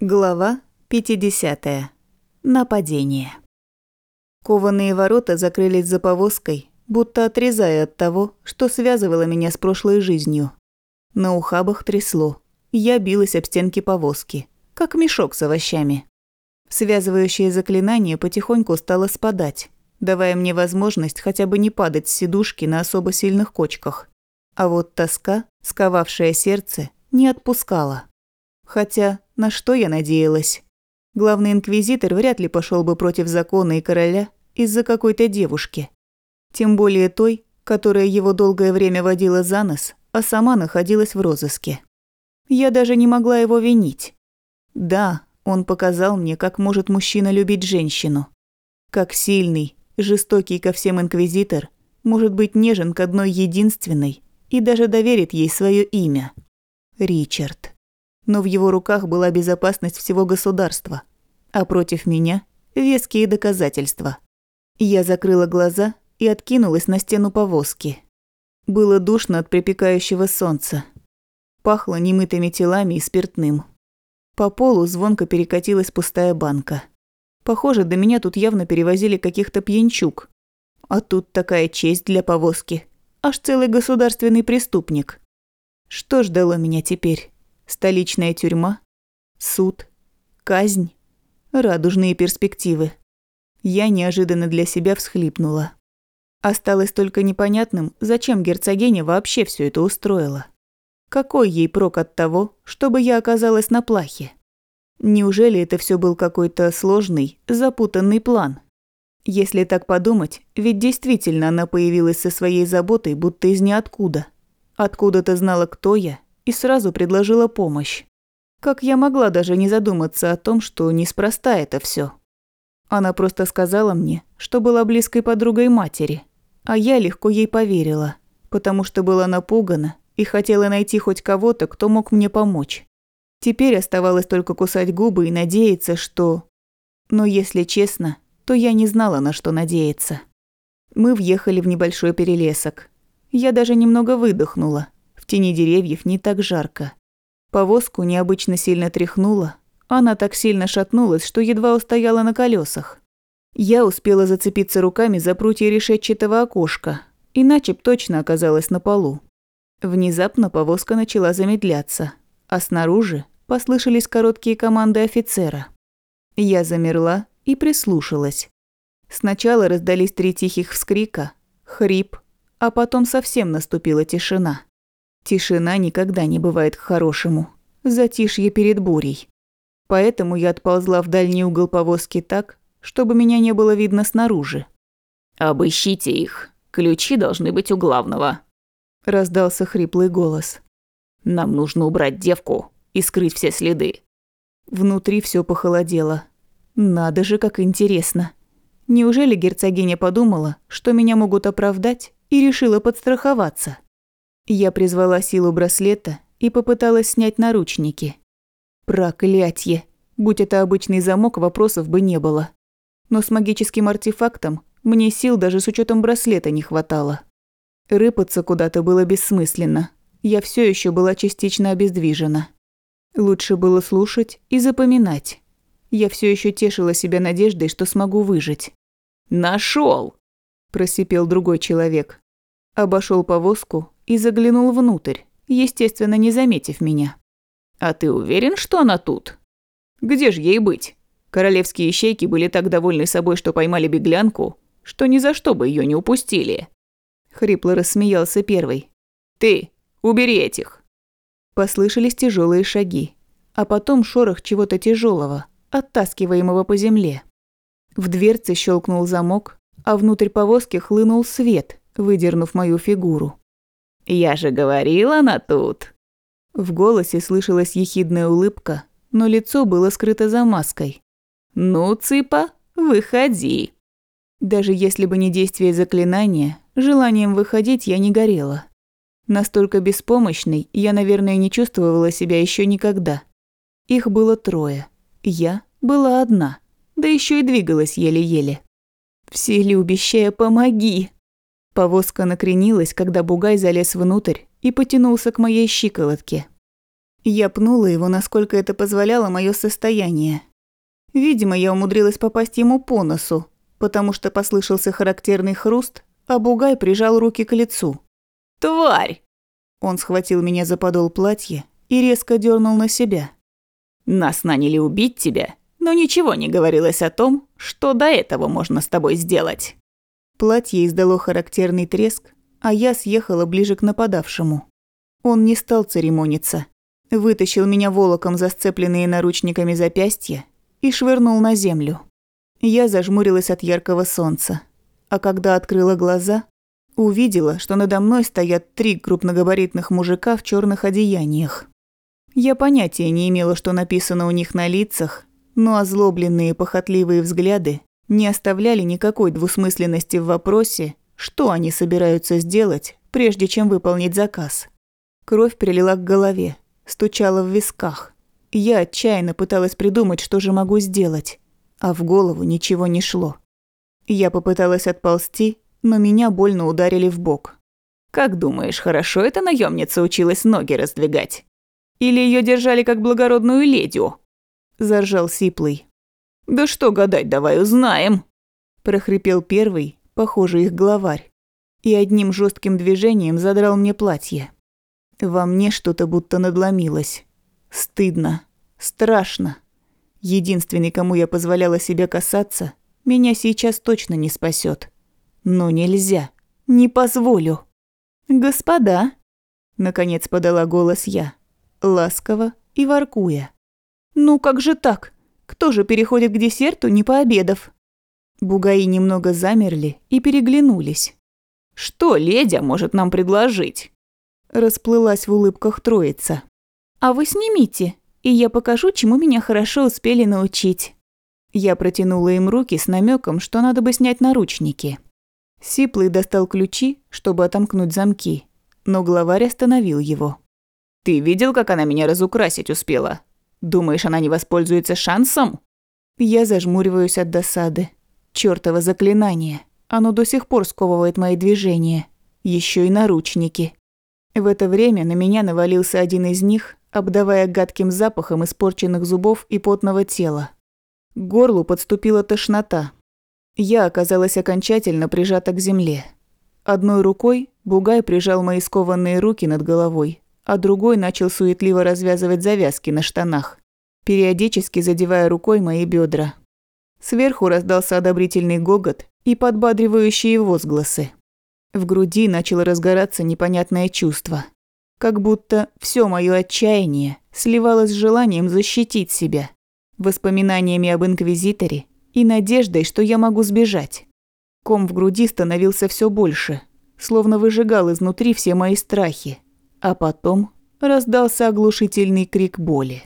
Глава 50. Нападение. Кованые ворота закрылись за повозкой, будто отрезая от того, что связывало меня с прошлой жизнью. На ухабах трясло. Я билась об стенки повозки, как мешок с овощами. Связывающее заклинание потихоньку стало спадать, давая мне возможность хотя бы не падать с сидушки на особо сильных кочках. А вот тоска, сковавшая сердце, не отпускала. Хотя, на что я надеялась? Главный инквизитор вряд ли пошел бы против закона и короля из-за какой-то девушки. Тем более той, которая его долгое время водила за нос, а сама находилась в розыске. Я даже не могла его винить. Да, он показал мне, как может мужчина любить женщину. Как сильный, жестокий ко всем инквизитор может быть нежен к одной единственной и даже доверит ей свое имя. Ричард но в его руках была безопасность всего государства, а против меня – веские доказательства. Я закрыла глаза и откинулась на стену повозки. Было душно от припекающего солнца. Пахло немытыми телами и спиртным. По полу звонко перекатилась пустая банка. Похоже, до меня тут явно перевозили каких-то пьянчук. А тут такая честь для повозки. Аж целый государственный преступник. Что ждало меня теперь? Столичная тюрьма, суд, казнь, радужные перспективы. Я неожиданно для себя всхлипнула. Осталось только непонятным, зачем герцогиня вообще все это устроила. Какой ей прок от того, чтобы я оказалась на плахе? Неужели это все был какой-то сложный, запутанный план? Если так подумать, ведь действительно она появилась со своей заботой, будто из ниоткуда. Откуда-то знала, кто я и сразу предложила помощь. Как я могла даже не задуматься о том, что неспроста это все? Она просто сказала мне, что была близкой подругой матери, а я легко ей поверила, потому что была напугана и хотела найти хоть кого-то, кто мог мне помочь. Теперь оставалось только кусать губы и надеяться, что... Но если честно, то я не знала, на что надеяться. Мы въехали в небольшой перелесок. Я даже немного выдохнула, тени деревьев не так жарко. Повозку необычно сильно тряхнуло. Она так сильно шатнулась, что едва устояла на колесах. Я успела зацепиться руками за прутья решетчатого окошка, иначе б точно оказалась на полу. Внезапно повозка начала замедляться, а снаружи послышались короткие команды офицера. Я замерла и прислушалась. Сначала раздались три тихих вскрика, хрип, а потом совсем наступила тишина. Тишина никогда не бывает к хорошему. Затишье перед бурей. Поэтому я отползла в дальний угол повозки так, чтобы меня не было видно снаружи. «Обыщите их. Ключи должны быть у главного», – раздался хриплый голос. «Нам нужно убрать девку и скрыть все следы». Внутри все похолодело. Надо же, как интересно. Неужели герцогиня подумала, что меня могут оправдать и решила подстраховаться? Я призвала силу браслета и попыталась снять наручники. Проклятье! Будь это обычный замок, вопросов бы не было. Но с магическим артефактом мне сил даже с учетом браслета не хватало. Рыпаться куда-то было бессмысленно. Я все еще была частично обездвижена. Лучше было слушать и запоминать. Я все еще тешила себя надеждой, что смогу выжить. Нашел! просипел другой человек. Обошел повозку и заглянул внутрь, естественно, не заметив меня. «А ты уверен, что она тут?» «Где же ей быть? Королевские ищейки были так довольны собой, что поймали беглянку, что ни за что бы ее не упустили». Хрипло рассмеялся первый. «Ты, убери этих!» Послышались тяжелые шаги, а потом шорох чего-то тяжелого, оттаскиваемого по земле. В дверце щелкнул замок, а внутрь повозки хлынул свет, выдернув мою фигуру. «Я же говорила, она тут!» В голосе слышалась ехидная улыбка, но лицо было скрыто за маской. «Ну, цыпа, выходи!» Даже если бы не действие заклинания, желанием выходить я не горела. Настолько беспомощной я, наверное, не чувствовала себя еще никогда. Их было трое. Я была одна, да еще и двигалась еле-еле. «Вселюбящая, помоги!» Повозка накренилась, когда бугай залез внутрь и потянулся к моей щиколотке. Я пнула его, насколько это позволяло мое состояние. Видимо, я умудрилась попасть ему по носу, потому что послышался характерный хруст, а Бугай прижал руки к лицу. «Тварь!» Он схватил меня за подол платья и резко дернул на себя. «Нас наняли убить тебя, но ничего не говорилось о том, что до этого можно с тобой сделать». Платье издало характерный треск, а я съехала ближе к нападавшему. Он не стал церемониться. Вытащил меня волоком за сцепленные наручниками запястья и швырнул на землю. Я зажмурилась от яркого солнца, а когда открыла глаза, увидела, что надо мной стоят три крупногабаритных мужика в черных одеяниях. Я понятия не имела, что написано у них на лицах, но озлобленные похотливые взгляды не оставляли никакой двусмысленности в вопросе, что они собираются сделать, прежде чем выполнить заказ. Кровь прилила к голове, стучала в висках. Я отчаянно пыталась придумать, что же могу сделать, а в голову ничего не шло. Я попыталась отползти, но меня больно ударили в бок. «Как думаешь, хорошо эта наемница училась ноги раздвигать? Или ее держали как благородную ледью?» – заржал Сиплый. «Да что гадать, давай узнаем!» – прохрипел первый, похоже, их главарь, и одним жестким движением задрал мне платье. Во мне что-то будто надломилось. Стыдно, страшно. Единственный, кому я позволяла себе касаться, меня сейчас точно не спасет. Но нельзя. Не позволю. «Господа!» – наконец подала голос я, ласково и воркуя. «Ну как же так? Кто же переходит к десерту, не пообедав?» Бугаи немного замерли и переглянулись. «Что ледя может нам предложить?» Расплылась в улыбках троица. «А вы снимите, и я покажу, чему меня хорошо успели научить». Я протянула им руки с намеком, что надо бы снять наручники. Сиплый достал ключи, чтобы отомкнуть замки, но главарь остановил его. «Ты видел, как она меня разукрасить успела? Думаешь, она не воспользуется шансом?» Я зажмуриваюсь от досады. Чёртово заклинание. Оно до сих пор сковывает мои движения. Еще и наручники. В это время на меня навалился один из них, обдавая гадким запахом испорченных зубов и потного тела. К горлу подступила тошнота. Я оказалась окончательно прижата к земле. Одной рукой Бугай прижал мои скованные руки над головой, а другой начал суетливо развязывать завязки на штанах, периодически задевая рукой мои бедра. Сверху раздался одобрительный гогот и подбадривающие возгласы. В груди начало разгораться непонятное чувство. Как будто все мое отчаяние сливалось с желанием защитить себя, воспоминаниями об инквизиторе и надеждой, что я могу сбежать. Ком в груди становился все больше, словно выжигал изнутри все мои страхи. А потом раздался оглушительный крик боли.